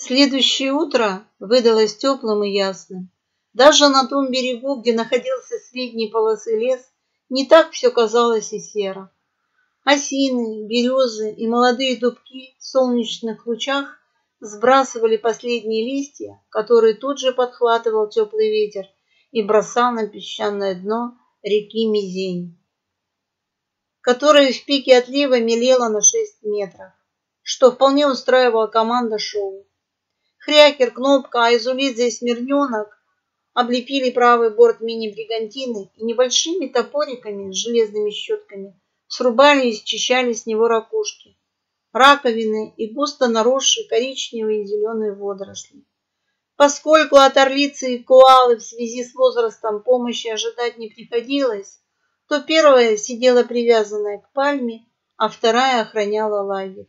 Следующее утро выдалось теплым и ясным. Даже на том берегу, где находился средней полосы лес, не так все казалось и серо. Осины, березы и молодые дубки в солнечных лучах сбрасывали последние листья, которые тут же подхватывал теплый ветер и бросал на песчаное дно реки Мизень, которая в пике отлива мелела на 6 метров, что вполне устраивала команда шоу. Хрякер, Кнопка, Айзулидзе и Смирненок облепили правый борт мини-бригантины и небольшими топориками с железными щетками срубали и счищали с него ракушки, раковины и густо наросшие коричневые и зеленые водоросли. Поскольку от орлицы и куалы в связи с возрастом помощи ожидать не приходилось, то первая сидела привязанная к пальме, а вторая охраняла лагерь.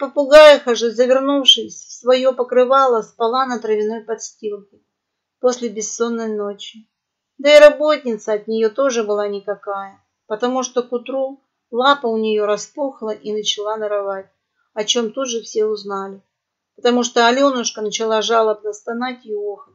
Попугаиха же, завернувшись в свое покрывало, спала на травяной подстилке после бессонной ночи. Да и работница от нее тоже была никакая, потому что к утру лапа у нее распухла и начала наровать, о чем тут же все узнали, потому что Аленушка начала жалобно стонать и охать.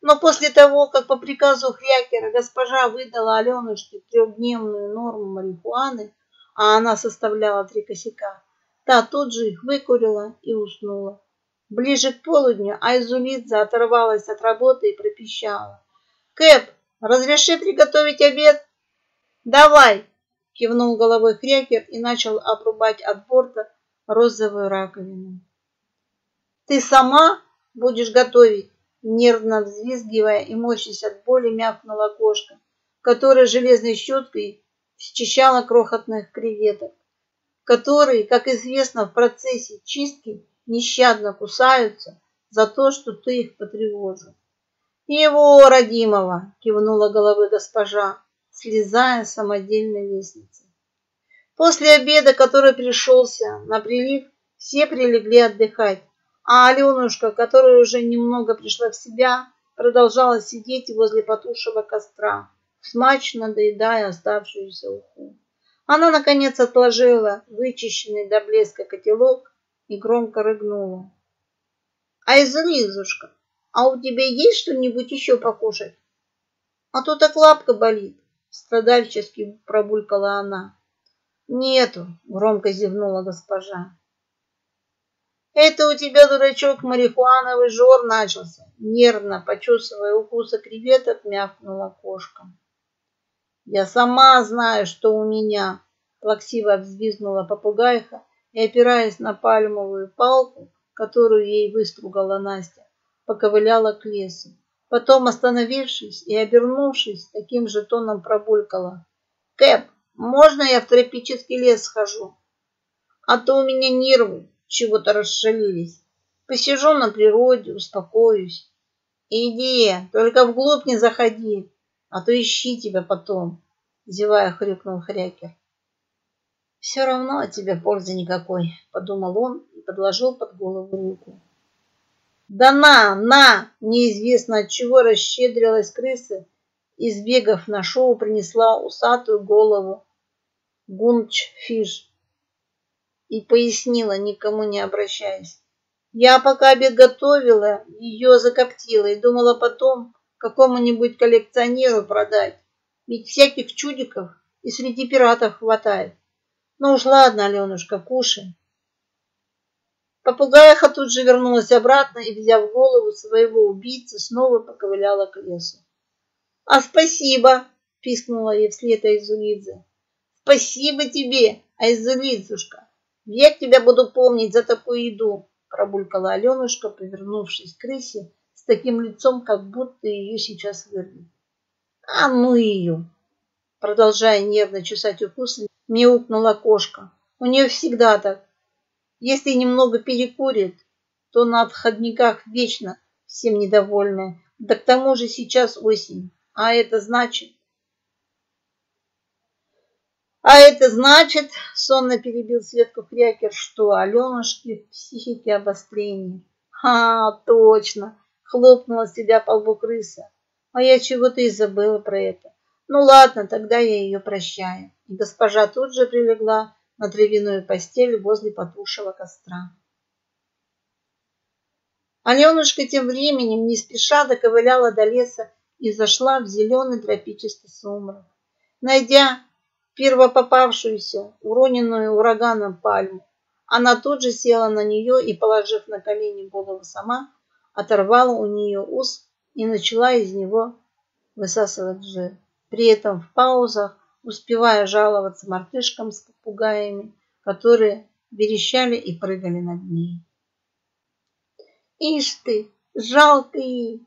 Но после того, как по приказу Хрякера госпожа выдала Аленушке трехдневную норму марихуаны, а она составляла три косяка, та тут же их выкурила и уснула. Ближе к полудню Айзулидзе оторвалась от работы и пропищала. «Кэп, разреши приготовить обед?» «Давай!» – кивнул головой Хрякер и начал обрубать от борта розовую раковину. «Ты сама будешь готовить?» Нервно взвизгивая и морщась от боли, мякнула кошка, которая железной щеткой счищала крохотных креветок, которые, как известно, в процессе чистки нещадно кусаются за то, что ты их потревожил. Его, родимого, кивнула головой госпожа, слезая с самодельной лестницы. После обеда, который пришелся на прилив, все прилегли отдыхать, а Аленушка, которая уже немного пришла в себя, продолжала сидеть возле потушего костра, смачно доедая оставшуюся уху. Она, наконец, отложила вычищенный до блеска котелок и громко рыгнула. А Изолизушка, а у тебя есть что-нибудь еще покушать? А то так лапка болит, страдальчески пробулькала она. Нету, громко зевнула госпожа. Это у тебя, дурачок, марихуановый жор начался. Нервно, почесывая укуса креветок, мявкнула кошка. Я сама знаю, что у меня, плаксиво взвизгнула попугайха и, опираясь на пальмовую палку, которую ей выстругала Настя, поковыляла к лесу. Потом, остановившись и обернувшись, таким же тоном пробулькала. «Кэп, можно я в тропический лес схожу? А то у меня нервы чего-то расшалились. Посижу на природе, успокоюсь. Иди, только вглубь не заходи, а то ищи тебя потом», зевая хрюкнул Хрякер. «Все равно от тебя пользы никакой», — подумал он и подложил под голову руку. «Да на, на!» — неизвестно от чего расщедрилась крыса и, сбегав на шоу, принесла усатую голову гунчфиш и пояснила, никому не обращаясь. Я пока обед готовила, ее закоптила и думала потом какому-нибудь коллекционеру продать. Ведь всяких чудиков и среди пиратов хватает. Ну уж ладно, Аленушка, кушай. Попугаиха тут же вернулась обратно и, взяв голову своего убийцы, снова поковыляла к лесу. «А спасибо!» – пискнула ей вслед Айзулидзе. «Спасибо тебе, Айзулидзушка! Век тебя буду помнить за такую еду!» – пробулькала Аленушка, повернувшись к крысе таким лицом, как будто ее сейчас вырвет. «А ну ее!» Продолжая нервно чесать укусы, мяукнула кошка. У нее всегда так. Если немного перекурит, то на отходниках вечно всем недовольная. Да к тому же сейчас осень. А это значит... А это значит, сонно перебил Светку Крякер, что Аленушки в психике обострение. А, точно, хлопнула себя по лбу крыса. А я чего-то и забыла про это. Ну ладно, тогда я ее прощаю. И госпожа тут же прилегла на травяную постель возле потухшего костра. Аленушка тем временем не спеша доковыляла до леса и зашла в зеленый тропический сумрак. Найдя первопопавшуюся, уроненную ураганом пальму, она тут же села на нее и, положив на колени голову сама, оторвала у нее ус и начала из него высасывать жир. При этом в паузах, успевая жаловаться мартышкам с попугаями, которые верещали и прыгали над ней. Ишь ты, жалко ей.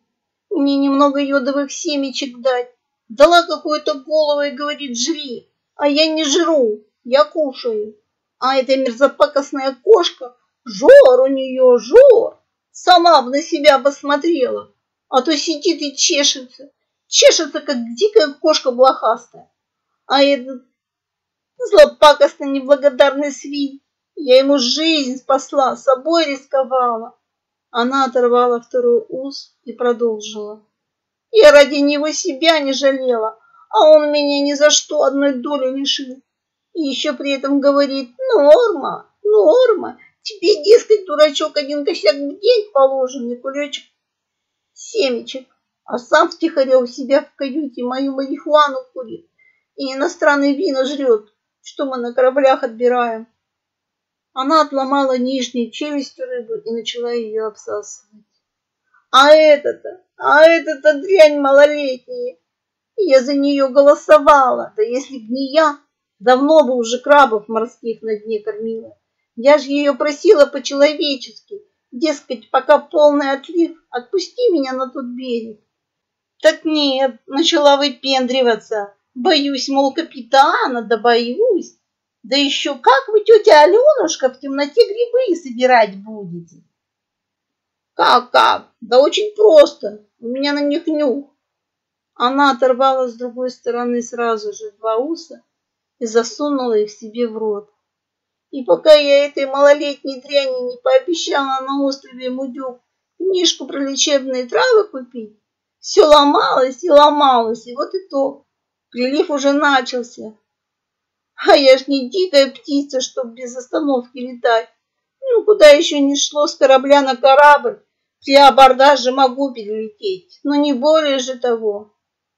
Мне немного йодовых семечек дать. Дала какую-то голову и говорит, жри. А я не жру, я кушаю. А эта мерзопакостная кошка, жор у нее, жор. Сама бы на себя посмотрела. А то сидит и чешется. Чешется, как дикая кошка блохастая. А этот злопакостный неблагодарный свин. Я ему жизнь спасла, собой рисковала. Она оторвала второй ус и продолжила. Я ради него себя не жалела, а он меня ни за что одной доли лишил. И еще при этом говорит, норма, норма, тебе, дескать, дурачок, один косяк в день положен, и кулечек семечек, а сам втихаря у себя в каюте мою марихуану курит и иностранные вина жрет, что мы на кораблях отбираем. Она отломала нижнюю челюсть рыбы и начала ее обсасывать. А это-то, а это-то дрянь малолетняя. Я за нее голосовала, да если б не я, давно бы уже крабов морских на дне кормила. Я же ее просила по-человечески, дескать, пока полный отлив, отпусти меня на тот берег. Так нет, начала выпендриваться. Боюсь, мол, капитана, да боюсь. Да еще как вы, тетя Аленушка, в темноте грибы собирать будете? Как-как? Да очень просто. У меня на них нюх. Она оторвала с другой стороны сразу же два уса и засунула их себе в рот. И пока я этой малолетней дряни не пообещала на острове Мудюк книжку про лечебные травы купить, все ломалось и ломалось, и вот итог. Прилив уже начался, а я ж не дикая птица, чтоб без остановки летать. Ну, куда еще не шло с корабля на корабль. При абордаже могу перелететь, но не более же того.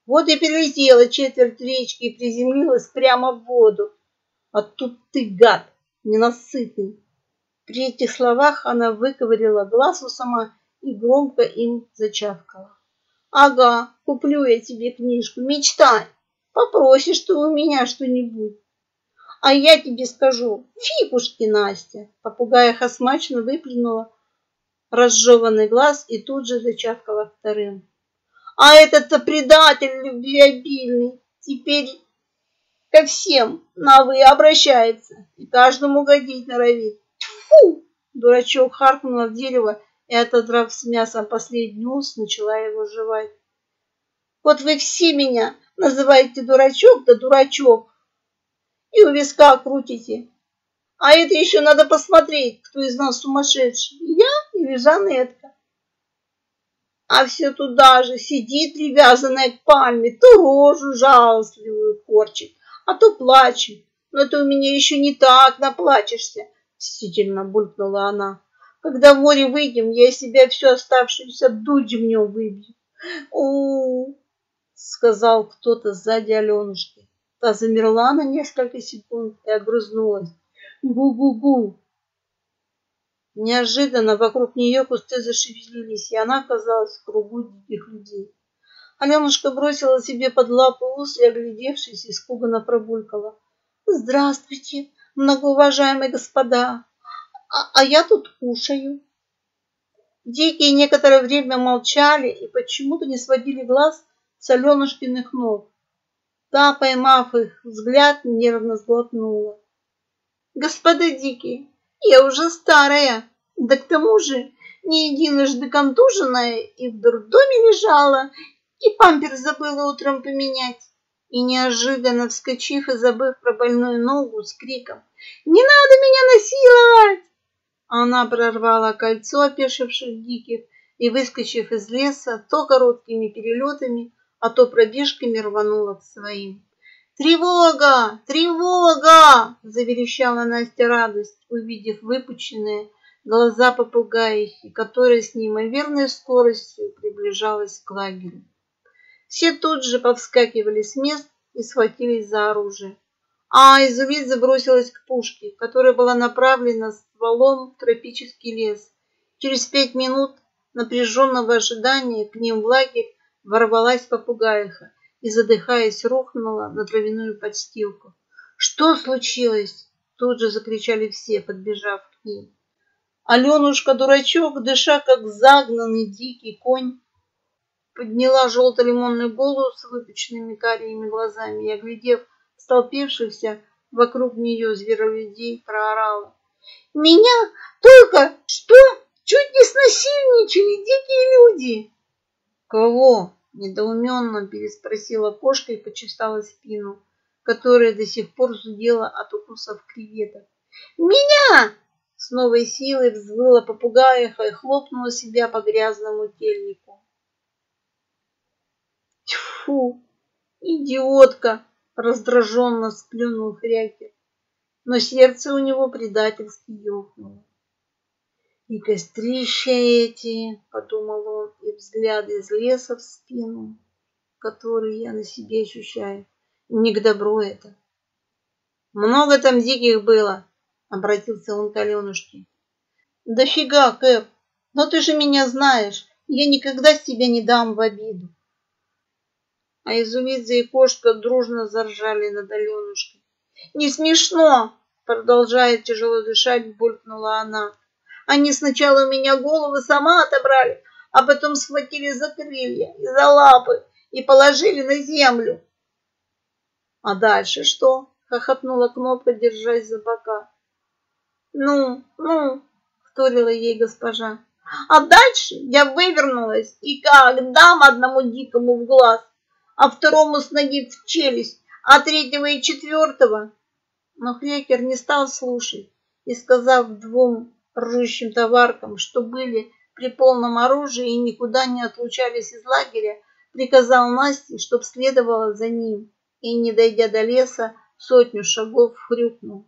Вот и перелетела четверть речки и приземлилась прямо в воду. А тут ты, гад, ненасытный. При этих словах она выковырила глаз у сама и громко им зачавкала. Ага, куплю я тебе книжку, мечтай. Попросишь ты у меня что-нибудь. А я тебе скажу, фикушки, Настя. Попугая смачно выплюнула разжеванный глаз и тут же зачавкала вторым. А этот-то предатель любвеобильный теперь ко всем на «вы» обращается и каждому годить норовит. Фу! Дурачок харкнула в дерево и, отодрав с мясом последний ус, начала его жевать. Вот вы все меня называете дурачок да дурачок, и у виска крутите. А это еще надо посмотреть, кто из нас сумасшедший, я или Жанетка. А все туда же сидит привязанная к пальме, то рожу жалостливую корчит, а то плачет. Но ты у меня еще не так наплачешься, мстительно булькнула она. Когда в море выйдем, я из себя всю оставшуюся дуть в нем выбью. -у сказал кто-то сзади Аленушки. Та замерла на несколько секунд и огрызнулась. Гу-гу-гу. Неожиданно вокруг нее кусты зашевелились, и она оказалась в кругу диких людей. Аленушка бросила себе под лапу ус и, оглядевшись, испуганно пробулькала. «Здравствуйте, многоуважаемые господа! А, а я тут кушаю!» Дикие некоторое время молчали и почему-то не сводили глаз с Аленушкиных ног. Та, поймав их взгляд, нервно сглотнула. Господа дикие, я уже старая, да к тому же не единожды контуженная и в дурдоме лежала, и пампер забыла утром поменять. И неожиданно вскочив и забыв про больную ногу с криком «Не надо меня насиловать!» Она прорвала кольцо опешивших диких и, выскочив из леса, то короткими перелетами, а то пробежками рванула к своим. «Тревога! Тревога!» – заверещала Настя радость, увидев выпущенные глаза попугаихи, которая с неимоверной скоростью приближалась к лагерю. Все тут же повскакивали с мест и схватились за оружие. А Изувидзе бросилась к пушке, которая была направлена стволом в тропический лес. Через пять минут напряженного ожидания к ним в лагерь ворвалась попугаиха и, задыхаясь, рухнула на травяную подстилку. «Что случилось?» Тут же закричали все, подбежав к ней. Аленушка-дурачок, дыша как загнанный дикий конь, подняла желто-лимонную голову с выпученными карими глазами и, оглядев столпившихся вокруг нее зверолюдей, проорала. «Меня только что чуть не снасильничали дикие люди!» «Кого?» – недоуменно переспросила кошка и почесала спину, которая до сих пор зудела от укусов креветок. «Меня!» – с новой силой взвыла попугаиха и хлопнула себя по грязному тельнику. «Тьфу! Идиотка!» – раздраженно сплюнул Хрякер, но сердце у него предательски ёкнуло. И кострища эти, подумал он, и взгляды из леса в спину, которые я на себе ощущаю, не к добру это. Много там диких было, обратился он к Аленушке. Дофига, Кэп, но ты же меня знаешь, я никогда себя не дам в обиду. А изумидзе и кошка дружно заржали над Аленушкой. Не смешно, продолжая тяжело дышать, булькнула она. Они сначала у меня головы сама отобрали, а потом схватили за крылья и за лапы и положили на землю. А дальше что? Хохотнула кнопка, держась за бока. Ну, ну, вторила ей госпожа. А дальше я вывернулась и как дам одному дикому в глаз, а второму с ноги в челюсть, а третьего и четвертого. Но Хрекер не стал слушать и, сказав двум ржущим товаркам, что были при полном оружии и никуда не отлучались из лагеря, приказал Насте, чтоб следовала за ним, и, не дойдя до леса, сотню шагов хрюкнул.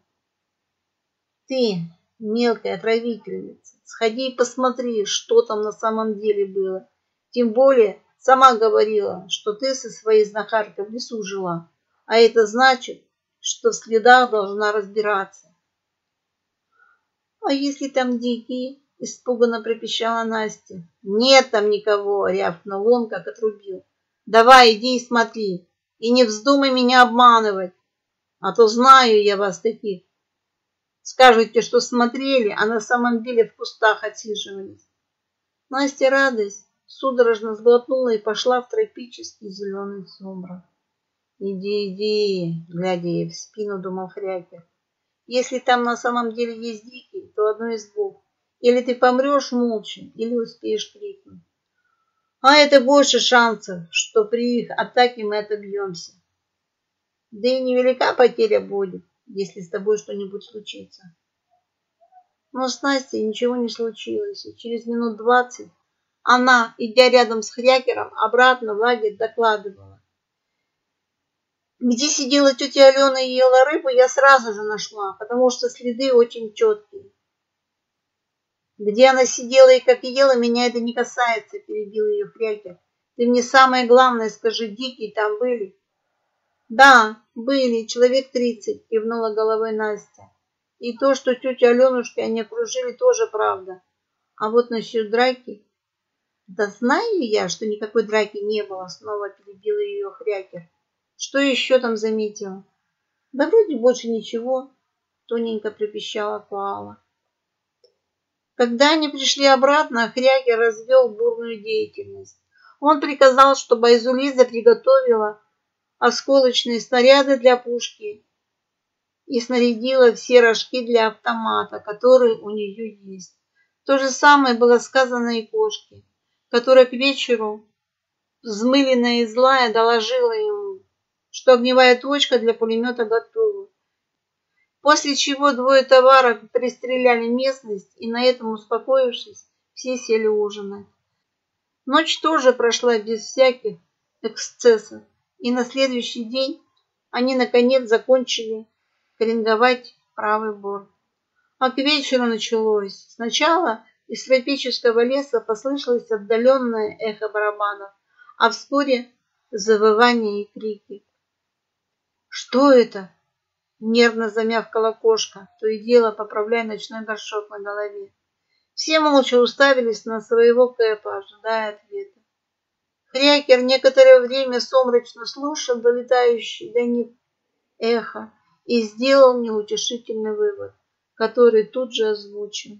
Ты, мелкая отравительница, сходи и посмотри, что там на самом деле было. Тем более, сама говорила, что ты со своей знахаркой в лесу жила, а это значит, что в следах должна разбираться. «А если там дикие?» – испуганно пропищала Настя. «Нет там никого!» – рявкнул он, как отрубил. «Давай, иди и смотри, и не вздумай меня обманывать, а то знаю я вас таких. Скажете, что смотрели, а на самом деле в кустах отсиживались». Настя радость судорожно сглотнула и пошла в тропический зеленый сумрак. «Иди, иди!» – глядя ей в спину, думал Хрякер. Если там на самом деле есть дикий, то одно из двух. Или ты помрешь молча, или успеешь крикнуть. А это больше шансов, что при их атаке мы отобьемся. Да и невелика потеря будет, если с тобой что-нибудь случится. Но с Настей ничего не случилось, и через минут двадцать она, идя рядом с Хрякером, обратно в лагерь докладывала. Где сидела тетя Алена и ела рыбу, я сразу же нашла, потому что следы очень четкие. Где она сидела и как ела, меня это не касается, перебил ее Фрякер. Ты мне самое главное скажи, дикие там были? Да, были, человек тридцать, кивнула головой Настя. И то, что тетя Аленушка они окружили, тоже правда. А вот насчет драки... Да знаю я, что никакой драки не было, снова перебила ее Хрякер. Что еще там заметила? Да вроде больше ничего, тоненько пропищала Коала. Когда они пришли обратно, Хрякер развел бурную деятельность. Он приказал, чтобы Айзулиза приготовила осколочные снаряды для пушки и снарядила все рожки для автомата, которые у нее есть. То же самое было сказано и кошке, которая к вечеру, взмыленная и злая, доложила ему, что огневая точка для пулемета готова. После чего двое товарок пристреляли местность, и на этом успокоившись, все сели ужинать. Ночь тоже прошла без всяких эксцессов, и на следующий день они наконец закончили кринговать правый борт. А к вечеру началось. Сначала из тропического леса послышалось отдаленное эхо барабанов, а вскоре завывание и крики. «Что это?» — нервно замявкала кошка, то и дело поправляя ночной горшок на голове. Все молча уставились на своего Кэпа, ожидая ответа. Хрякер некоторое время сумрачно слушал долетающий до них эхо и сделал неутешительный вывод, который тут же озвучил.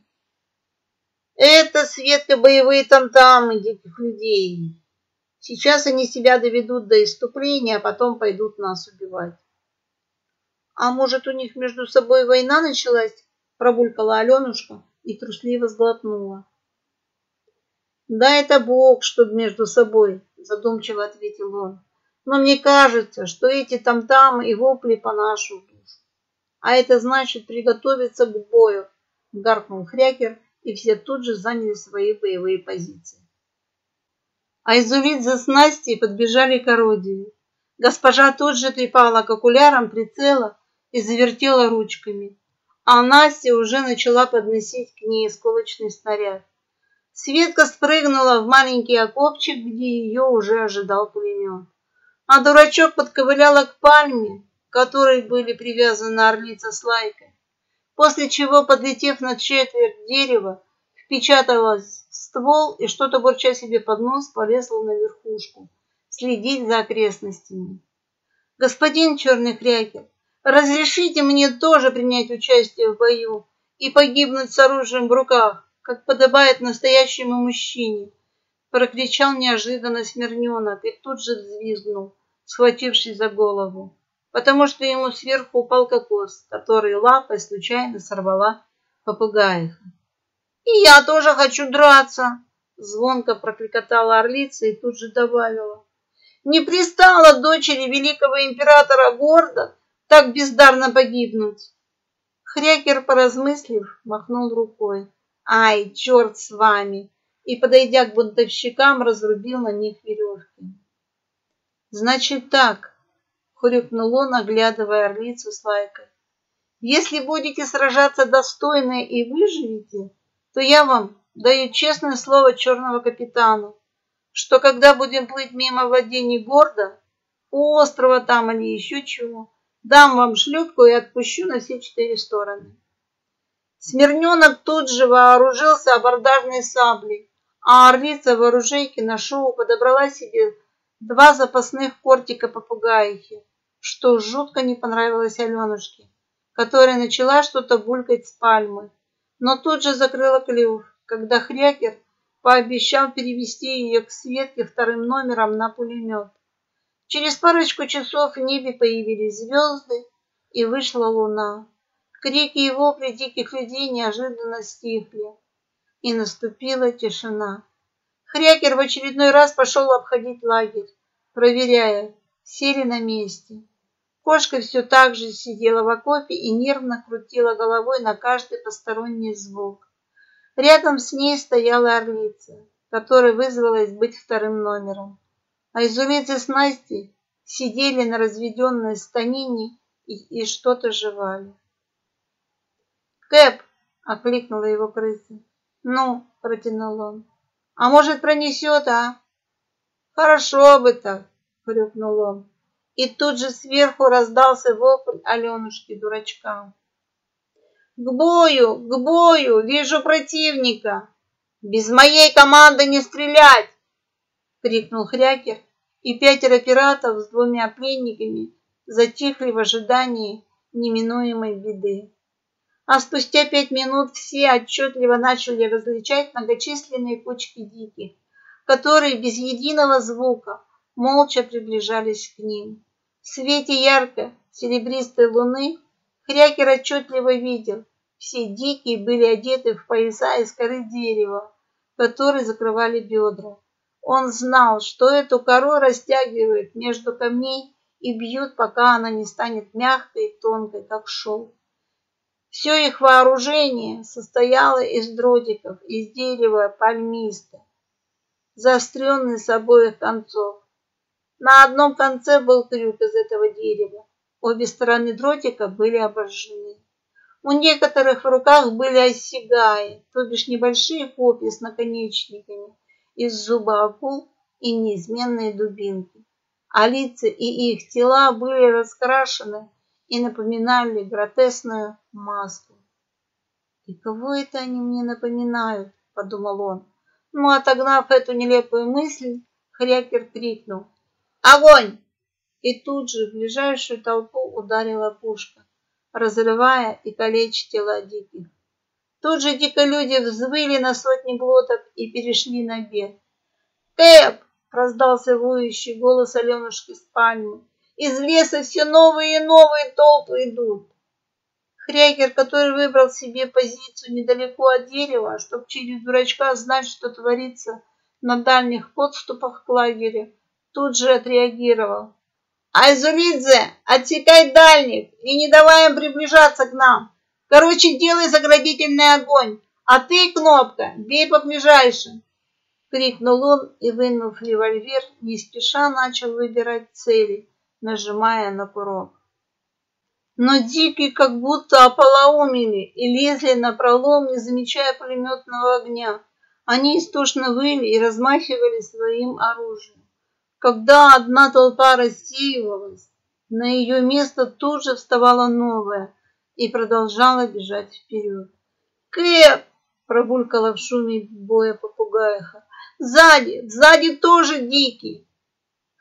Это, Светка, боевые тамтамы диких людей. Сейчас они себя доведут до иступления, а потом пойдут нас убивать. А может, у них между собой война началась? Пробулькала Аленушка и трусливо сглотнула. Да это Бог, чтоб между собой, задумчиво ответил он. Но мне кажется, что эти там-там и вопли по нашу душу. А это значит приготовиться к бою, гаркнул Хрякер, и все тут же заняли свои боевые позиции. Айзулит с Настей подбежали к орудию. Госпожа тут же трепала к окулярам прицела и завертела ручками, а Настя уже начала подносить к ней осколочный снаряд. Светка спрыгнула в маленький окопчик, где ее уже ожидал пулемет. А дурачок подковыляла к пальме, к которой были привязаны орлица с лайкой, после чего, подлетев на четверть дерева, впечаталась в ствол и что-то бурча себе под нос полезла на верхушку, следить за окрестностями. «Господин Черный Крякер, разрешите мне тоже принять участие в бою и погибнуть с оружием в руках?» как подобает настоящему мужчине, прокричал неожиданно Смирненок и тут же взвизгнул, схватившись за голову, потому что ему сверху упал кокос, который лапой случайно сорвала попугаиха. «И я тоже хочу драться!» Звонко прокликотала орлица и тут же добавила. «Не пристала дочери великого императора Горда так бездарно погибнуть!» Хрякер, поразмыслив, махнул рукой. Ай, черт с вами! И, подойдя к бунтовщикам, разрубил на них веревки. Значит так, хрюкнул он, оглядывая орлицу с лайкой. Если будете сражаться достойно и выживете, то я вам даю честное слово черного капитана, что когда будем плыть мимо владений города, у острова там или еще чего, дам вам шлюпку и отпущу на все четыре стороны. Смирненок тут же вооружился абордажной саблей, а орлица в оружейке на шоу подобрала себе два запасных кортика попугаихи, что жутко не понравилось Аленушке, которая начала что-то булькать с пальмы, но тут же закрыла клюв, когда Хрякер пообещал перевести ее к Светке вторым номером на пулемет. Через парочку часов в небе появились звезды, и вышла луна. Крики и вопли диких людей неожиданно стихли, и наступила тишина. Хрякер в очередной раз пошел обходить лагерь, проверяя, все ли на месте. Кошка все так же сидела в окопе и нервно крутила головой на каждый посторонний звук. Рядом с ней стояла орлица, которая вызвалась быть вторым номером. А изулицы с Настей сидели на разведенной станине и, и что-то жевали. «Кэп!» — окликнула его крыса. «Ну!» — протянул он. «А может, пронесет, а?» «Хорошо бы так!» — хрюкнул он. И тут же сверху раздался вопль Аленушки дурачка. «К бою! К бою! Вижу противника! Без моей команды не стрелять!» — крикнул Хрякер, и пятеро пиратов с двумя пленниками затихли в ожидании неминуемой беды а спустя пять минут все отчетливо начали различать многочисленные кучки диких, которые без единого звука молча приближались к ним. В свете ярко серебристой луны Хрякер отчетливо видел, все дикие были одеты в пояса из коры дерева, которые закрывали бедра. Он знал, что эту кору растягивают между камней и бьют, пока она не станет мягкой и тонкой, как шелк. Все их вооружение состояло из дротиков из дерева пальмиста, заостренный с обоих концов. На одном конце был крюк из этого дерева. Обе стороны дротика были обожжены. У некоторых в руках были осягаи, то бишь небольшие копья с наконечниками из зуба акул и неизменные дубинки. А лица и их тела были раскрашены и напоминали гротесную маску. «И кого это они мне напоминают?» – подумал он. Но, отогнав эту нелепую мысль, Хрякер крикнул «Огонь!» И тут же в ближайшую толпу ударила пушка разрывая и калеча тела диких. Тут же диколюди взвыли на сотни глоток и перешли на бег. «Кэп!» — раздался воющий голос Аленушки с пальмы. «Из леса все новые и новые толпы идут!» Хрякер, который выбрал себе позицию недалеко от дерева, чтобы через дурачка знать, что творится на дальних подступах к лагерю, тут же отреагировал. Айзулидзе, отсекай дальних и не давай им приближаться к нам. Короче, делай заградительный огонь, а ты, Кнопка, бей по ближайшим. Крикнул он и, вынув револьвер, не спеша начал выбирать цели, нажимая на курок. Но дикие как будто ополоумели и лезли на пролом, не замечая пулеметного огня. Они истошно выли и размахивали своим оружием. Когда одна толпа рассеивалась, на ее место тут же вставала новая и продолжала бежать вперед. «Кэп!» – пробулькала в шуме боя попугаиха. «Сзади! Сзади тоже дикий!»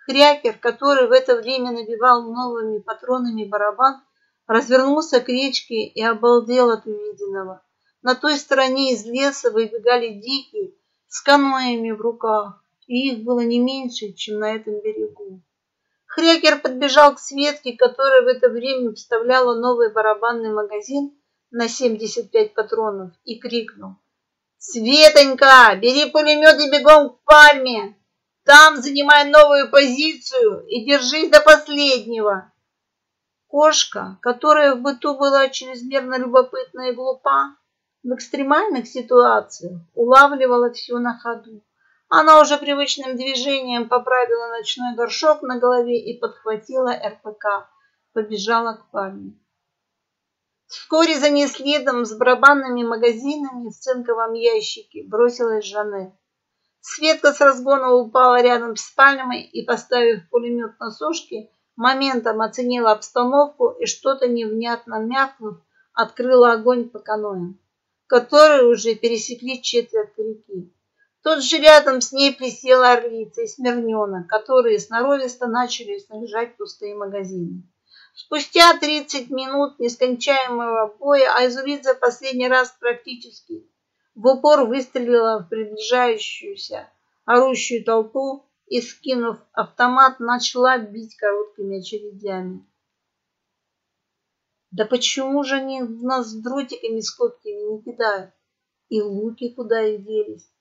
Хрякер, который в это время набивал новыми патронами барабан, развернулся к речке и обалдел от увиденного. На той стороне из леса выбегали дикие с каноями в руках и их было не меньше, чем на этом берегу. Хрекер подбежал к Светке, которая в это время вставляла новый барабанный магазин на 75 патронов, и крикнул. «Светонька, бери пулемет и бегом к пальме! Там занимай новую позицию и держись до последнего!» Кошка, которая в быту была чрезмерно любопытна и глупа, в экстремальных ситуациях улавливала все на ходу. Она уже привычным движением поправила ночной горшок на голове и подхватила РПК. Побежала к пальме. Вскоре за ней следом с барабанными магазинами в цинковом ящике бросилась Жанет. Светка с разгона упала рядом с пальмой и, поставив пулемет на сушке, моментом оценила обстановку и что-то невнятно мякнув, открыла огонь по каноям, которые уже пересекли четверть реки. Тут же рядом с ней присела орлица и смирнена, которые сноровисто начали снаряжать пустые магазины. Спустя 30 минут нескончаемого боя Айзулидзе последний раз практически в упор выстрелила в приближающуюся орущую толпу и, скинув автомат, начала бить короткими очередями. Да почему же они нас дротиками с копьями не кидают? И луки куда и делись?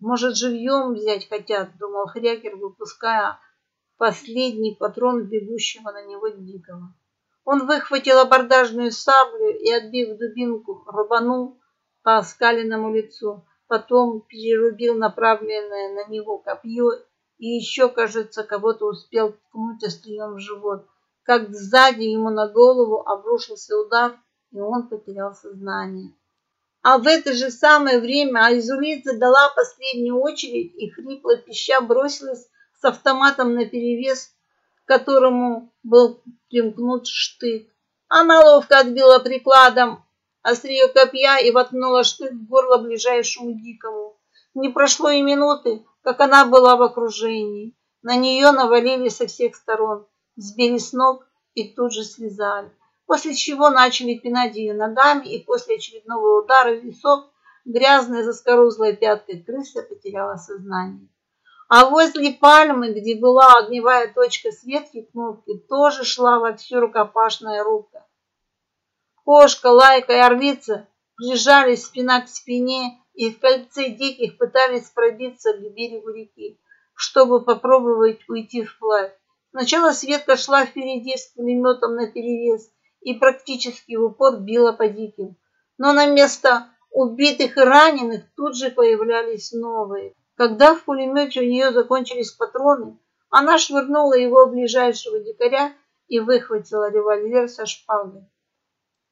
Может, живьем взять хотят, думал Хрякер, выпуская последний патрон бегущего на него дикого. Он выхватил абордажную саблю и, отбив дубинку, рубанул по оскаленному лицу. Потом перерубил направленное на него копье и еще, кажется, кого-то успел ткнуть острием в живот. Как сзади ему на голову обрушился удар, и он потерял сознание. А в это же самое время Айзулидзе дала последнюю очередь и хрипло пища бросилась с автоматом наперевес, к которому был примкнут штык. Она ловко отбила прикладом острие копья и воткнула штык в горло ближайшему дикому. Не прошло и минуты, как она была в окружении. На нее навалились со всех сторон, сбили с ног и тут же связали после чего начали пинать ее ногами, и после очередного удара в висок грязная заскорузлая пяткой крыса потеряла сознание. А возле пальмы, где была огневая точка светки кнопки, тоже шла во всю рукопашная рука. Кошка, лайка и орлица прижались спина к спине и в кольце диких пытались пробиться к берегу реки, чтобы попробовать уйти вплавь. Сначала Светка шла впереди с пулеметом наперевес, и практически в упор била по диким. Но на место убитых и раненых тут же появлялись новые. Когда в пулемете у нее закончились патроны, она швырнула его ближайшего дикаря и выхватила револьвер со шпагой.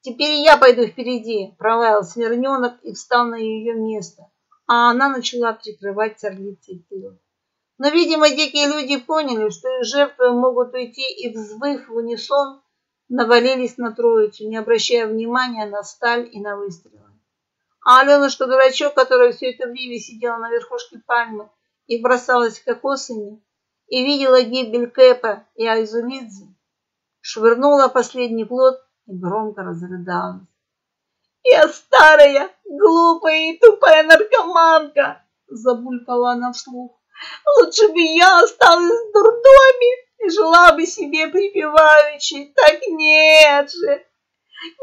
Теперь я пойду впереди, пролаял Смирненок и встал на ее место, а она начала прикрывать царлицей тыл. Но, видимо, дикие люди поняли, что их жертвы могут уйти, и, взвыв в унисон, навалились на троицу, не обращая внимания на сталь и на выстрелы. А Аленушка, дурачок, которая все это время сидела на верхушке пальмы и бросалась кокосами, и видела гибель Кэпа и Айзулидзе, швырнула последний плод и громко разрыдалась. «Я старая, глупая и тупая наркоманка!» забулькала она вслух. «Лучше бы я осталась в дурдоме жила бы себе припеваючи. Так нет же!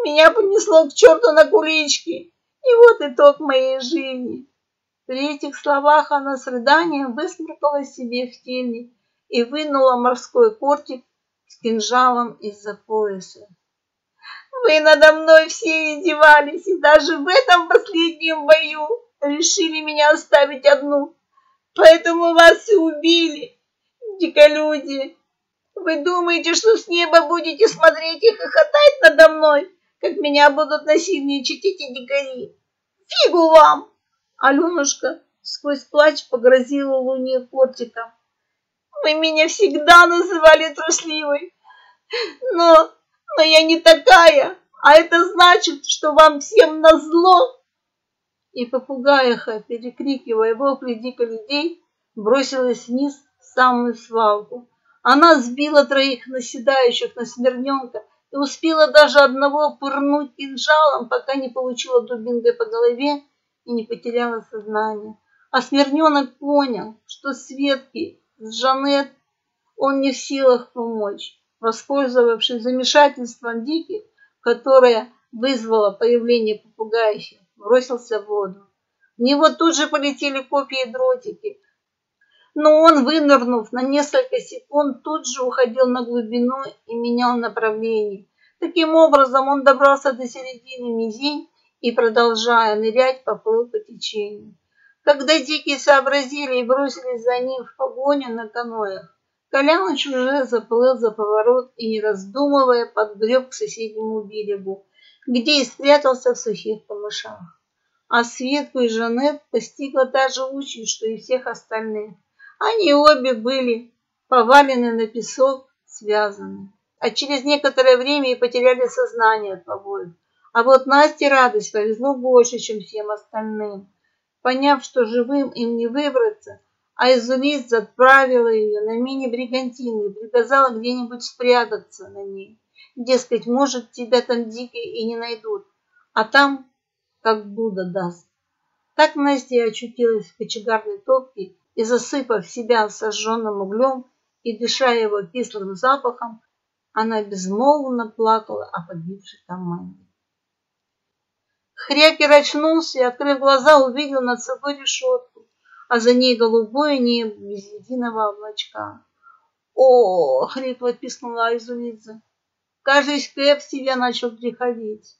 Меня понесло к черту на кулички, и вот итог моей жизни!» При этих словах она с рыданием высморкала себе в тельник и вынула морской кортик с кинжалом из-за пояса. Вы надо мной все издевались, и даже в этом последнем бою решили меня оставить одну. Поэтому вас и убили, диколюди. Вы думаете, что с неба будете смотреть и хохотать надо мной, как меня будут насильничать эти дикари? Фигу вам! Аленушка сквозь плач погрозила Луне кортиком. Вы меня всегда называли трусливой, но но я не такая, а это значит, что вам всем назло. И попугаиха, перекрикивая вопли дико людей, бросилась вниз в самую свалку. Она сбила троих наседающих на смирненка и успела даже одного пырнуть кинжалом, пока не получила дубинкой по голове и не потеряла сознание. А смирненок понял, что Светке с Жанет он не в силах помочь воспользовавшись замешательством диких, которое вызвало появление попугаища, бросился в воду. В него тут же полетели копья и дротики, но он, вынырнув на несколько секунд, тут же уходил на глубину и менял направление. Таким образом он добрался до середины мизинь и, продолжая нырять, поплыл по течению. Когда дикие сообразили и бросились за ним в погоню на каноях, Коляныч уже заплыл за поворот и, не раздумывая, подгреб к соседнему берегу, где и спрятался в сухих камышах. А Светку и Жанет постигла та же участь, что и всех остальных. Они обе были повалены на песок, связаны. А через некоторое время и потеряли сознание от побоев. А вот Насте радость повезло больше, чем всем остальным. Поняв, что живым им не выбраться, а Изулист отправила ее на мини-бригантину и приказала где-нибудь спрятаться на ней. Дескать, может, тебя там дикие и не найдут, а там как Будда даст. Так Настя очутилась в кочегарной топке и, засыпав себя сожженным углем и дыша его кислым запахом, она безмолвно плакала о погибшей маме. Хрякер очнулся и, открыв глаза, увидел над собой решетку а за ней голубое небо без единого облачка. О, хрипло пискнула Айзулидзе. Кажись, Кэп себя начал приходить.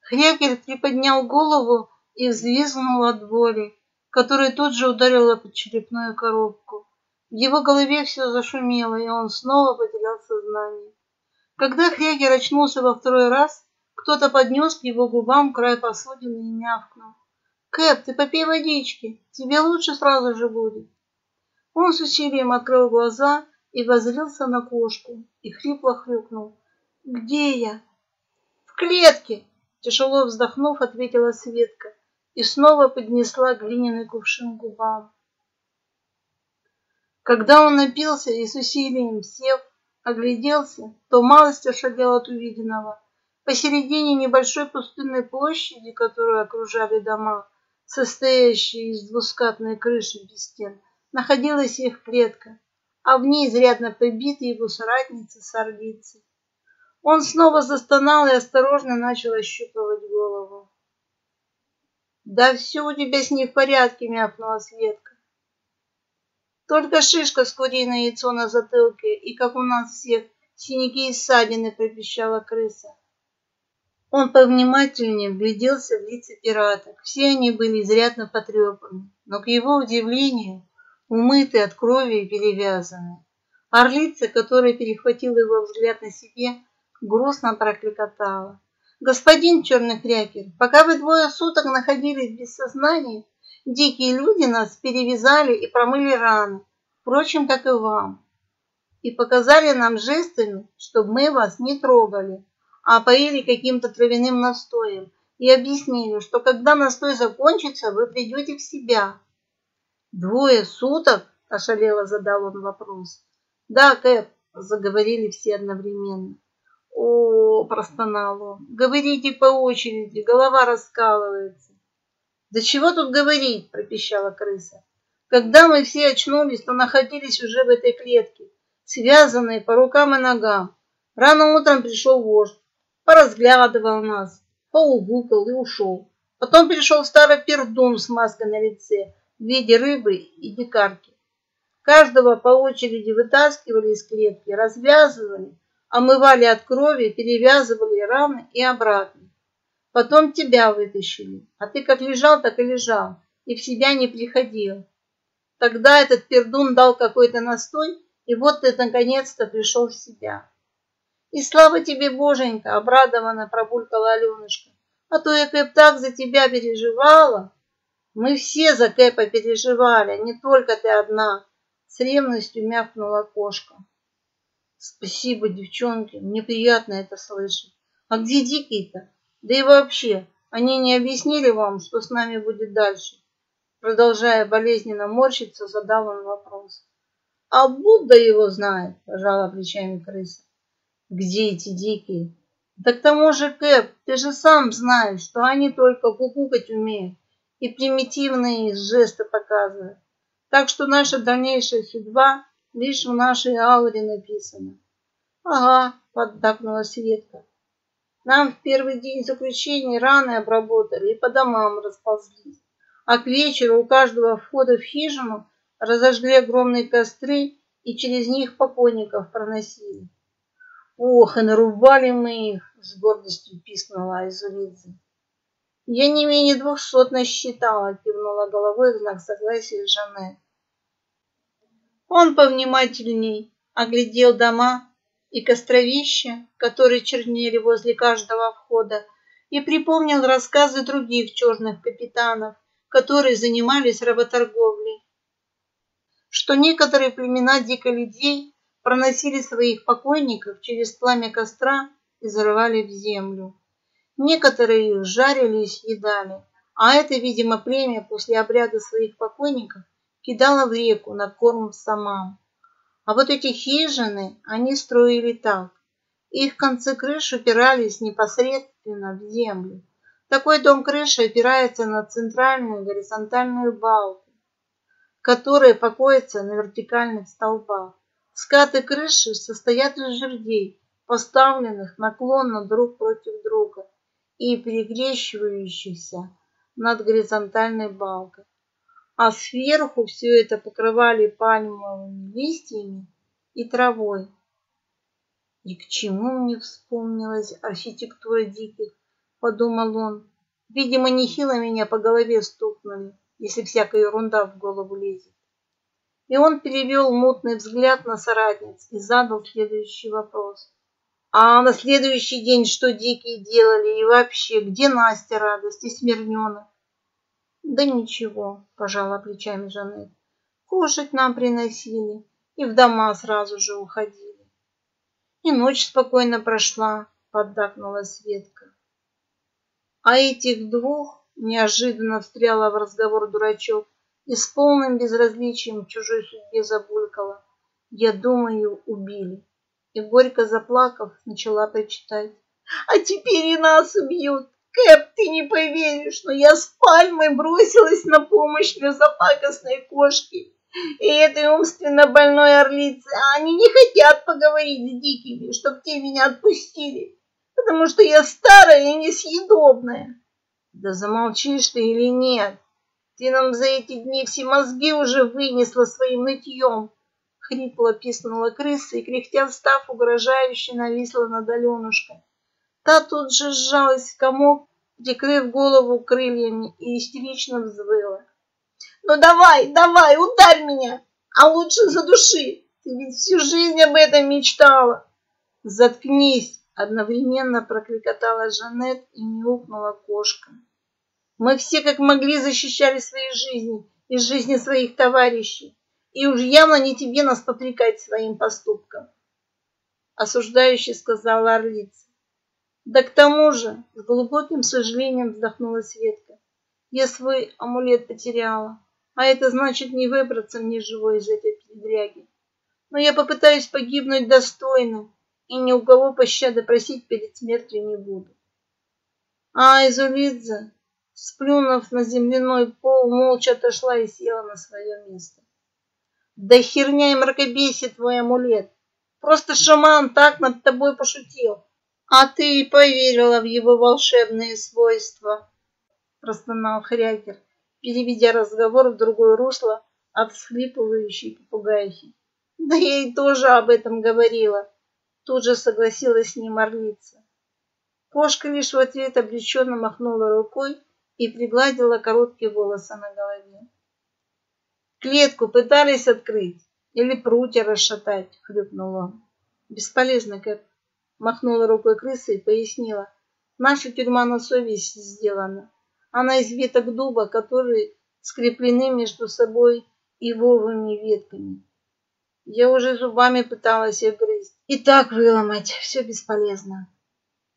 Хрекер приподнял голову и взвизгнул от боли, которая тут же ударила под черепную коробку. В его голове все зашумело, и он снова потерял сознание. Когда Хрекер очнулся во второй раз, кто-то поднес к его губам край посудины и мявкнул. Кэп, ты попей водички, тебе лучше сразу же будет. Он с усилием открыл глаза и воззрился на кошку и хрипло хрюкнул. Где я? В клетке, тяжело вздохнув, ответила Светка и снова поднесла глиняный кувшин к губам. Когда он напился и с усилием сев, огляделся, то малость ошалел от увиденного. Посередине небольшой пустынной площади, которую окружали дома, состоящая из двускатной крыши без стен, находилась их клетка, а в ней изрядно побитые его соратницы с орлицей. Он снова застонал и осторожно начал ощупывать голову. «Да все у тебя с ней в порядке», — мяпнула Светка. «Только шишка с куриное яйцо на затылке, и, как у нас всех, синяки и ссадины», — пропищала крыса. Он повнимательнее вгляделся в лица пираток. Все они были изрядно потрепаны, но, к его удивлению, умыты от крови и перевязаны. Орлица, которая перехватила его взгляд на себе, грустно прокликотала. Господин Черный Крякер, пока вы двое суток находились без сознания, дикие люди нас перевязали и промыли раны, впрочем, как и вам, и показали нам жестами, чтобы мы вас не трогали, а поили каким-то травяным настоем и объяснили, что когда настой закончится, вы придете в себя. Двое суток? Ошалело задал он вопрос. Да, Кэп, заговорили все одновременно. О, простонал он. Говорите по очереди, голова раскалывается. Да чего тут говорить, пропищала крыса. Когда мы все очнулись, то находились уже в этой клетке, связанные по рукам и ногам. Рано утром пришел вождь, поразглядывал нас, поугукал и ушел. Потом пришел старый пердун с маской на лице в виде рыбы и дикарки. Каждого по очереди вытаскивали из клетки, развязывали, омывали от крови, перевязывали раны и обратно. Потом тебя вытащили, а ты как лежал, так и лежал, и в себя не приходил. Тогда этот пердун дал какой-то настой, и вот ты наконец-то пришел в себя. И слава тебе, Боженька, обрадованно пробулькала Аленушка. А то я, Кэп, так за тебя переживала. Мы все за Кэпа переживали, не только ты одна. С ревностью мякнула кошка. Спасибо, девчонки, мне приятно это слышать. А где дикие-то? Да и вообще, они не объяснили вам, что с нами будет дальше? Продолжая болезненно морщиться, задал он вопрос. А Будда его знает, пожала плечами крыса. Где эти дикие? Да к тому же, Кэп, ты же сам знаешь, что они только кукукать умеют и примитивные жесты показывают. Так что наша дальнейшая судьба лишь в нашей ауре написана. Ага, поддакнула Светка. Нам в первый день заключения раны обработали и по домам расползлись. А к вечеру у каждого входа в хижину разожгли огромные костры и через них покойников проносили. Ох, и нарубали мы их, с гордостью пискнула Айзулидзе. Я не менее двухсот насчитала, кивнула головой в знак согласия Жанет. Он повнимательней оглядел дома и костровища, которые чернели возле каждого входа, и припомнил рассказы других черных капитанов, которые занимались работорговлей, что некоторые племена диколюдей проносили своих покойников через пламя костра и зарывали в землю. Некоторые их жарили и съедали, а это, видимо, племя после обряда своих покойников кидало в реку на корм самам. А вот эти хижины они строили так. Их концы крыш упирались непосредственно в землю. Такой дом крыши опирается на центральную горизонтальную балку, которая покоится на вертикальных столбах. Скаты крыши состоят из жердей, поставленных наклонно друг против друга и перекрещивающихся над горизонтальной балкой. А сверху все это покрывали пальмовыми листьями и травой. И к чему мне вспомнилась архитектура диких, подумал он. Видимо, нехило меня по голове стукнули, если всякая ерунда в голову лезет. И он перевел мутный взгляд на соратниц и задал следующий вопрос. А на следующий день что дикие делали? И вообще, где Настя радость и Смирненок? Да ничего, пожала плечами Жанет. Кушать нам приносили и в дома сразу же уходили. И ночь спокойно прошла, поддакнула Светка. А этих двух неожиданно встряла в разговор дурачок и с полным безразличием чужой судьбе забулькала. Я думаю, убили. И горько заплакав, начала прочитать. А теперь и нас убьют. Кэп, ты не поверишь, но я с пальмой бросилась на помощь мерзопакостной кошке и этой умственно больной орлице. А они не хотят поговорить с дикими, чтоб те меня отпустили, потому что я старая и несъедобная. Да замолчишь ты или нет? Ты нам за эти дни все мозги уже вынесла своим нытьем. Хрипло писнула крыса и, кряхтя встав, угрожающе нависла над Аленушкой. Та тут же сжалась в комок, прикрыв голову крыльями и истерично взвыла. «Ну давай, давай, ударь меня, а лучше задуши, ты ведь всю жизнь об этом мечтала!» «Заткнись!» Одновременно прокликотала Жанет и мяукнула кошка. Мы все как могли защищали свои жизни и жизни своих товарищей, и уж явно не тебе нас попрекать своим поступком. Осуждающе сказала орлица. Да к тому же, с глубоким сожалением вздохнула Светка, я свой амулет потеряла, а это значит не выбраться мне живой из этой передряги. Но я попытаюсь погибнуть достойно и ни у кого пощады просить перед смертью не буду. А Изулидзе, сплюнув на земляной пол, молча отошла и села на свое место. Да херня и мракобесие твой амулет. Просто шаман так над тобой пошутил. А ты и поверила в его волшебные свойства, простонал Хрякер, переведя разговор в другое русло от всхлипывающей попугайхи. Да я и тоже об этом говорила. Тут же согласилась с ним орлица. Кошка лишь в ответ облегченно махнула рукой и пригладила короткие волосы на голове. Клетку пытались открыть или прутья расшатать, хрюкнул. Бесполезно, как махнула рукой крыса и пояснила. Наша тюрьма на совесть сделана. Она из веток дуба, которые скреплены между собой ивовыми ветками. Я уже зубами пыталась их грызть. И так выломать все бесполезно.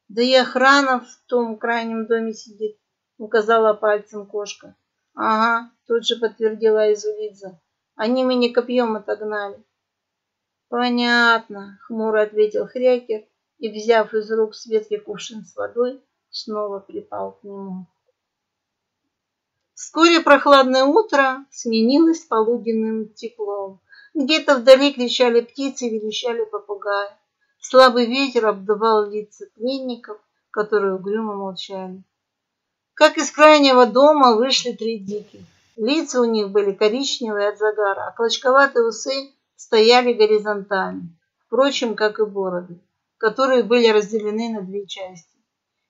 Да и охрана в том крайнем доме сидит, указала пальцем кошка. Ага, тут же подтвердила Изулидзе. Они меня копьем отогнали. Понятно, хмуро ответил Хрякер и, взяв из рук Светки кувшин с водой, снова припал к нему. Вскоре прохладное утро сменилось полуденным теплом. Где-то вдали кричали птицы верещали попугаи. Слабый ветер обдувал лица пленников, которые угрюмо молчали. Как из крайнего дома вышли три диких. Лица у них были коричневые от загара, а клочковатые усы стояли горизонтально, впрочем, как и бороды, которые были разделены на две части.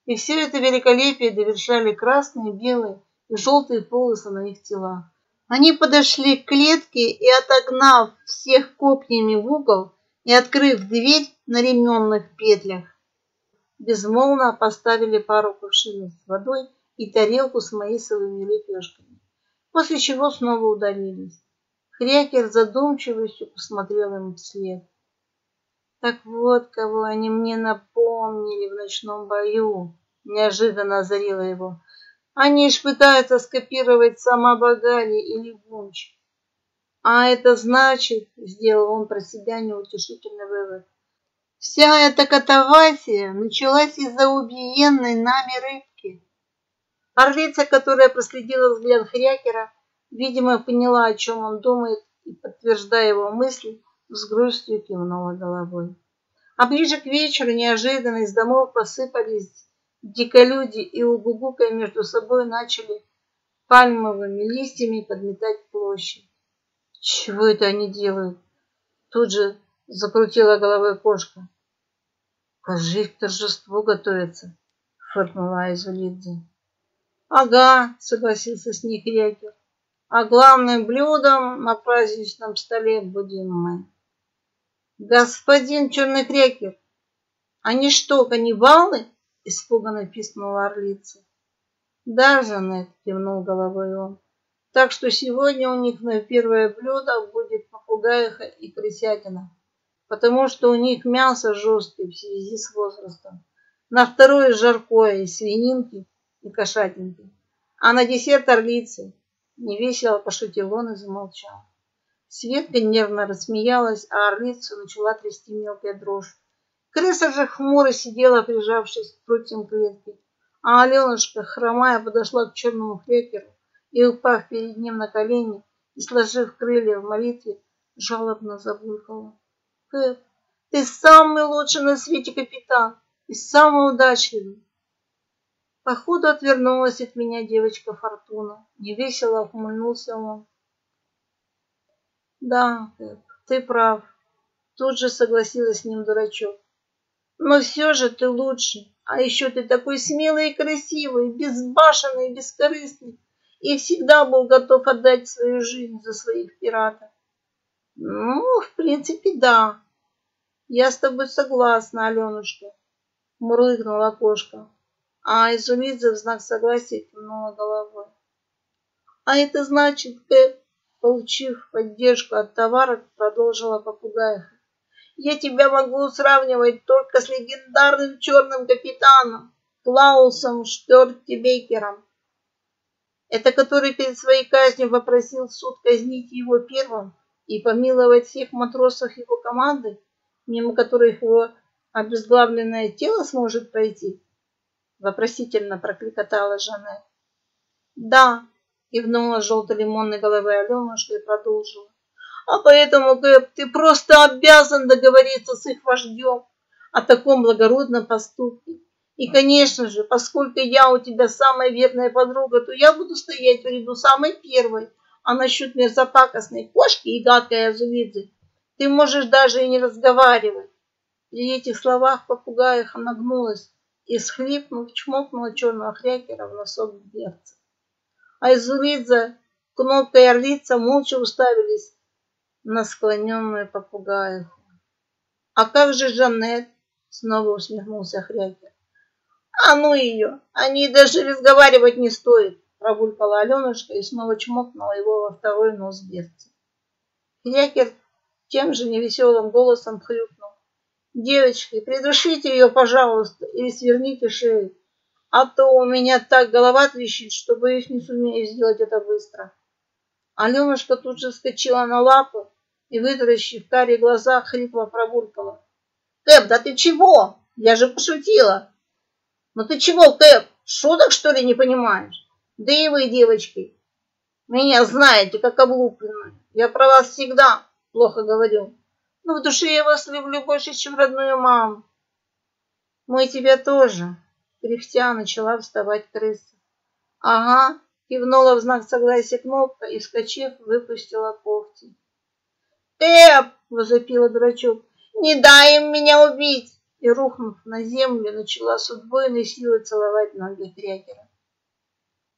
И все это великолепие довершали красные, белые и желтые полосы на их телах. Они подошли к клетке и, отогнав всех копьями в угол и открыв дверь на ременных петлях, безмолвно поставили пару кувшинов с водой и тарелку с маисовыми лепешками, после чего снова удалились. Хрякер задумчивостью посмотрел им вслед. Так вот, кого они мне напомнили в ночном бою, неожиданно озарило его. Они ж пытаются скопировать сама Багали или Гунч. А это значит, сделал он про себя неутешительный вывод, вся эта катавасия началась из-за убиенной нами рыбки. Орлица, которая проследила взгляд Хрякера, видимо, поняла, о чем он думает, и, подтверждая его мысли, с грустью кивнула головой. А ближе к вечеру неожиданно из домов посыпались Диколюди и Угугукая между собой начали пальмовыми листьями подметать площадь. Чего это они делают? Тут же закрутила головой кошка. Кажи, к торжеству готовится, фыркнула Айзулидзе. Ага, согласился с ней Крякер. А главным блюдом на праздничном столе будем мы. Господин Черный Крякер, они что, каннибалы? испуганно пискнула орлица. Да, Жанет, кивнул головой он. Так что сегодня у них на первое блюдо будет попугаиха и крысятина, потому что у них мясо жесткое в связи с возрастом. На второе жаркое из свининки и кошатинки. А на десерт орлицы. Невесело пошутил он и замолчал. Светка нервно рассмеялась, а орлицу начала трясти мелкая дрожь. Крыса же хмуро сидела, прижавшись к прутьям клетки, а Аленушка, хромая, подошла к черному хрекеру и, упав перед ним на колени и сложив крылья в молитве, жалобно забулькала. Кэп, ты самый лучший на свете капитан и самый удачливый. Походу отвернулась от меня девочка Фортуна. Невесело ухмыльнулся он. Да, ты прав. Тут же согласилась с ним дурачок. Но все же ты лучше. А еще ты такой смелый и красивый, безбашенный и бескорыстный. И всегда был готов отдать свою жизнь за своих пиратов. Ну, в принципе, да. Я с тобой согласна, Аленушка. мурлыкнула кошка, а Изумидзе в знак согласия кивнула головой. А это значит, Кэп, получив поддержку от товара, продолжила попугайха. Я тебя могу сравнивать только с легендарным черным капитаном Клаусом Штёртебекером. Это который перед своей казнью попросил суд казнить его первым и помиловать всех матросов его команды, мимо которых его обезглавленное тело сможет пройти? Вопросительно прокликотала Жанет. Да, кивнула желто-лимонной головой Аленушка и продолжила. А поэтому, Кэп, ты просто обязан договориться с их вождем о таком благородном поступке. И, конечно же, поскольку я у тебя самая верная подруга, то я буду стоять в ряду самой первой. А насчет мерзопакостной кошки и гадкой азулидзе ты можешь даже и не разговаривать. При этих словах попугаиха нагнулась и, схлипнув, чмокнула черного хрякера в носок берца. А Изулидзе, кнопка и орлица молча уставились на склоненную попугаиху. «А как же Жанет?» — снова усмехнулся Хрякер. «А ну ее! О ней даже разговаривать не стоит!» Прогулькала Аленушка и снова чмокнула его во второй нос берца. Хрякер тем же невеселым голосом хрюкнул. «Девочки, придушите ее, пожалуйста, или сверните шею, а то у меня так голова трещит, что, боюсь, не сумею сделать это быстро». Аленушка тут же вскочила на лапы и, вытаращив карие глаза, хрипло пробуркала. «Кэп, да ты чего? Я же пошутила!» «Ну ты чего, Кэп, шуток, что ли, не понимаешь? Да и вы, девочки, меня знаете, как облупленную. Я про вас всегда плохо говорю. Но в душе я вас люблю больше, чем родную маму. Мы тебя тоже, кряхтя начала вставать крыса. Ага, кивнула в знак согласия кнопка и, вскочив, выпустила когти. «Эп!» — возопила дурачок. «Не дай им меня убить!» И, рухнув на землю, начала с удвоенной силой целовать ноги Крякера.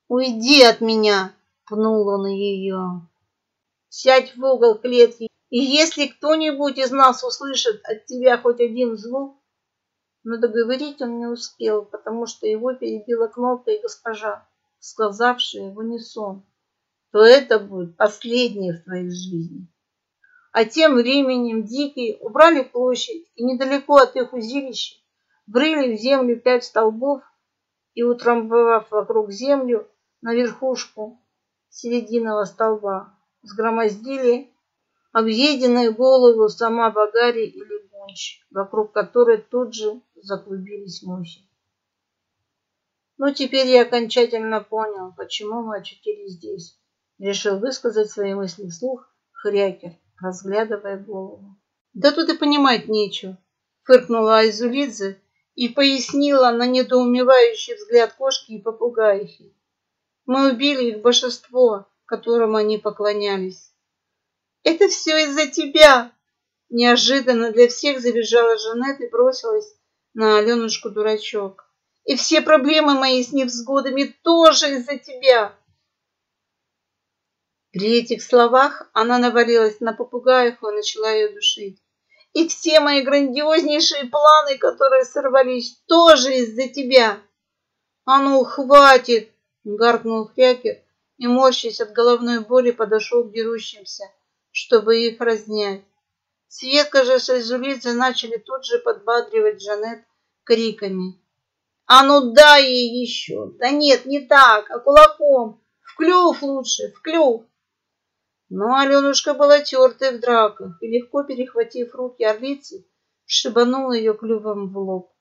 «Уйди от меня!» — пнул он ее. «Сядь в угол клетки, и если кто-нибудь из нас услышит от тебя хоть один звук...» Но договорить он не успел, потому что его перебила кнопка и госпожа, сказавшая в унисон, то это будет последнее в твоей жизни. А тем временем дикие убрали площадь и недалеко от их узилища врыли в землю пять столбов и, утрамбовав вокруг землю на верхушку серединного столба, сгромоздили объеденную голову сама Багари или Гонч, вокруг которой тут же заклубились мухи. Ну, теперь я окончательно понял, почему мы очутились здесь. Решил высказать свои мысли вслух Хрякер разглядывая голову. Да тут и понимать нечего, фыркнула Айзулидзе и пояснила на недоумевающий взгляд кошки и попугаихи. Мы убили их божество, которому они поклонялись. Это все из-за тебя! Неожиданно для всех забежала Жанет и бросилась на Аленушку дурачок. И все проблемы мои с невзгодами тоже из-за тебя. При этих словах она навалилась на попугаиху и начала ее душить. И все мои грандиознейшие планы, которые сорвались, тоже из-за тебя. А ну, хватит, гаркнул Хрякер и, морщась от головной боли, подошел к дерущимся, чтобы их разнять. Светка же с Айзулидзе начали тут же подбадривать Жанет криками. «А ну дай ей еще! Да нет, не так, а кулаком! В клюв лучше, в клюв!» Но Аленушка была тертой в драках и, легко перехватив руки орлицы, шибанула ее клювом в лоб.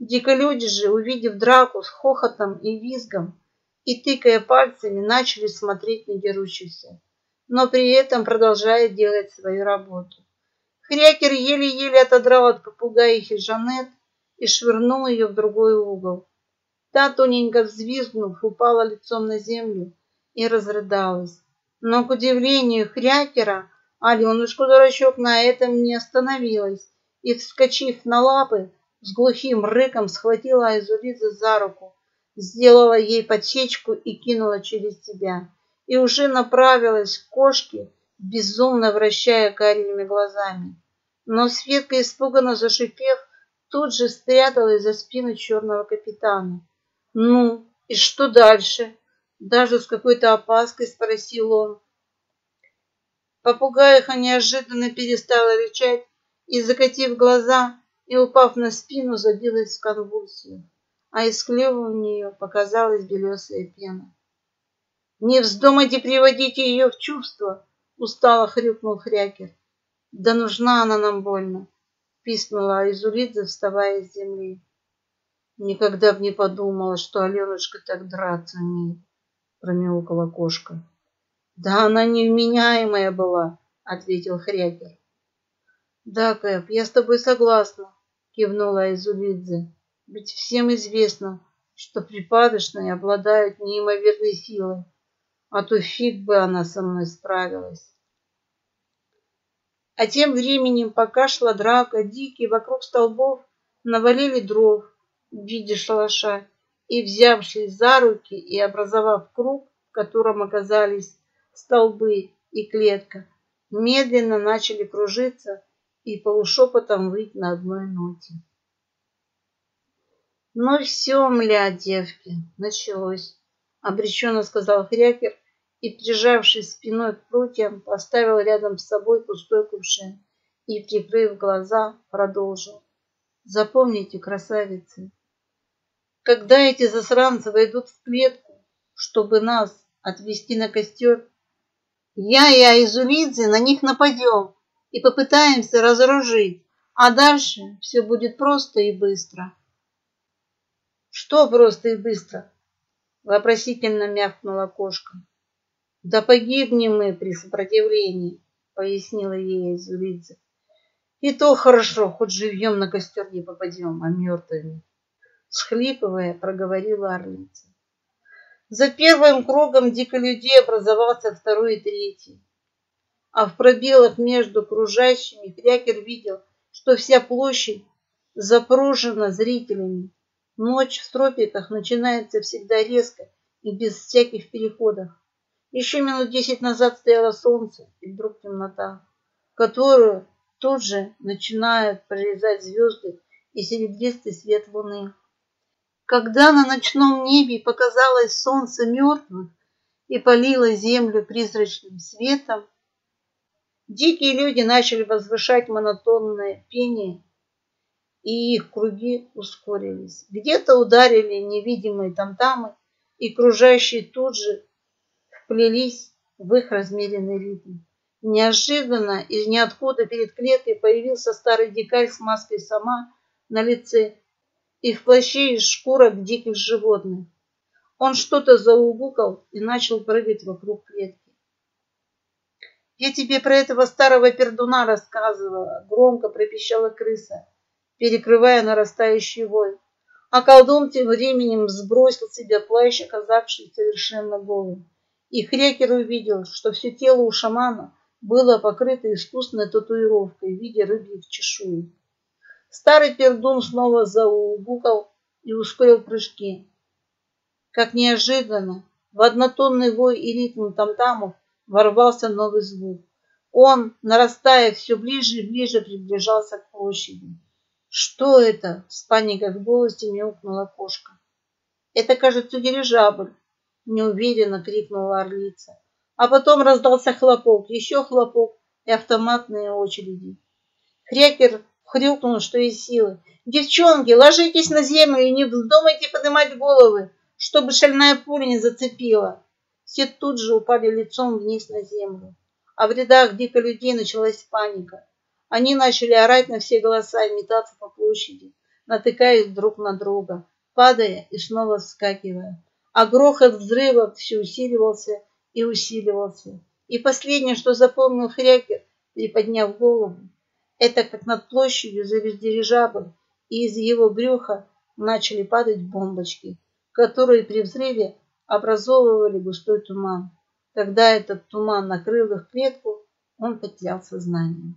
Диколюди же, увидев драку с хохотом и визгом и тыкая пальцами, начали смотреть на дерущихся, но при этом продолжая делать свою работу. Хрякер еле-еле отодрал от попугаихи Жанет и швырнул ее в другой угол. Та, тоненько взвизгнув, упала лицом на землю и разрыдалась. Но, к удивлению Хрякера, Аленушка-дурачок на этом не остановилась и, вскочив на лапы, с глухим рыком схватила Айзулидзе за руку, сделала ей подсечку и кинула через себя. И уже направилась к кошке, безумно вращая карими глазами. Но Светка, испуганно зашипев, тут же спряталась за спину черного капитана. «Ну, и что дальше?» Даже с какой-то опаской спросил он. Попугаиха неожиданно перестала рычать и, закатив глаза и упав на спину, забилась в конвульсию, а из клюва у нее показалась белесая пена. «Не вздумайте приводить ее в чувство!» — устало хрюкнул Хрякер. «Да нужна она нам больно!» — писнула Айзулидзе, вставая с земли. «Никогда б не подумала, что Аленушка так драться умеет!» — промяукала кошка. Да она невменяемая была, ответил Хрякер. Да, Кэп, я с тобой согласна, кивнула Изулидзе. Ведь всем известно, что припадочные обладают неимоверной силой, а то фиг бы она со мной справилась. А тем временем, пока шла драка, дикие вокруг столбов навалили дров в виде шалаша и, взявшись за руки и образовав круг, в котором оказались столбы и клетка медленно начали кружиться и полушепотом выть на одной ноте. «Ну все, мля, девки, началось», — обреченно сказал Хрякер и, прижавшись спиной к прутьям, поставил рядом с собой пустой кувшин и, прикрыв глаза, продолжил. «Запомните, красавицы, когда эти засранцы войдут в клетку, чтобы нас отвести на костер, я и Айзулидзе на них нападем и попытаемся разоружить, а дальше все будет просто и быстро. Что просто и быстро? Вопросительно мявкнула кошка. Да погибнем мы при сопротивлении, пояснила ей Айзулидзе. И то хорошо, хоть живьем на костер не попадем, а мертвыми. Схлипывая, проговорила орлица. За первым кругом диколюдей образовался второй и третий. А в пробелах между кружащими Крякер видел, что вся площадь запружена зрителями. Ночь в тропиках начинается всегда резко и без всяких переходов. Еще минут десять назад стояло солнце и вдруг темнота, которую тут же начинают прорезать звезды и серебристый свет луны. Когда на ночном небе показалось солнце мертвых и палило землю призрачным светом, дикие люди начали возвышать монотонное пение, и их круги ускорились. Где-то ударили невидимые тамтамы, и кружащие тут же вплелись в их размеренный ритм. Неожиданно из ниоткуда перед клеткой появился старый дикарь с маской сама на лице и в плаще из шкурок диких животных. Он что-то заугукал и начал прыгать вокруг клетки. «Я тебе про этого старого пердуна рассказывала», — громко пропищала крыса, перекрывая нарастающий вой. А колдун тем временем сбросил с себя плащ, оказавший совершенно голым. И Хрекер увидел, что все тело у шамана было покрыто искусной татуировкой в виде рыбьих чешуек. Старый пердун снова заугукал и ускорил прыжки. Как неожиданно в однотонный вой и ритм тамтамов ворвался новый звук. Он, нарастая все ближе и ближе, приближался к площади. «Что это?» — с паникой в голосе мяукнула кошка. «Это, кажется, дирижабль!» — неуверенно крикнула орлица. А потом раздался хлопок, еще хлопок и автоматные очереди. Хрякер хрюкнул, что из силы. «Девчонки, ложитесь на землю и не вздумайте поднимать головы, чтобы шальная пуля не зацепила!» Все тут же упали лицом вниз на землю. А в рядах дико людей началась паника. Они начали орать на все голоса и метаться по площади, натыкаясь друг на друга, падая и снова вскакивая. А грохот взрывов все усиливался и усиливался. И последнее, что запомнил Хрякер, приподняв голову, это как над площадью завис дирижабль, и из его брюха начали падать бомбочки, которые при взрыве образовывали густой туман. Когда этот туман накрыл их клетку, он потерял сознание.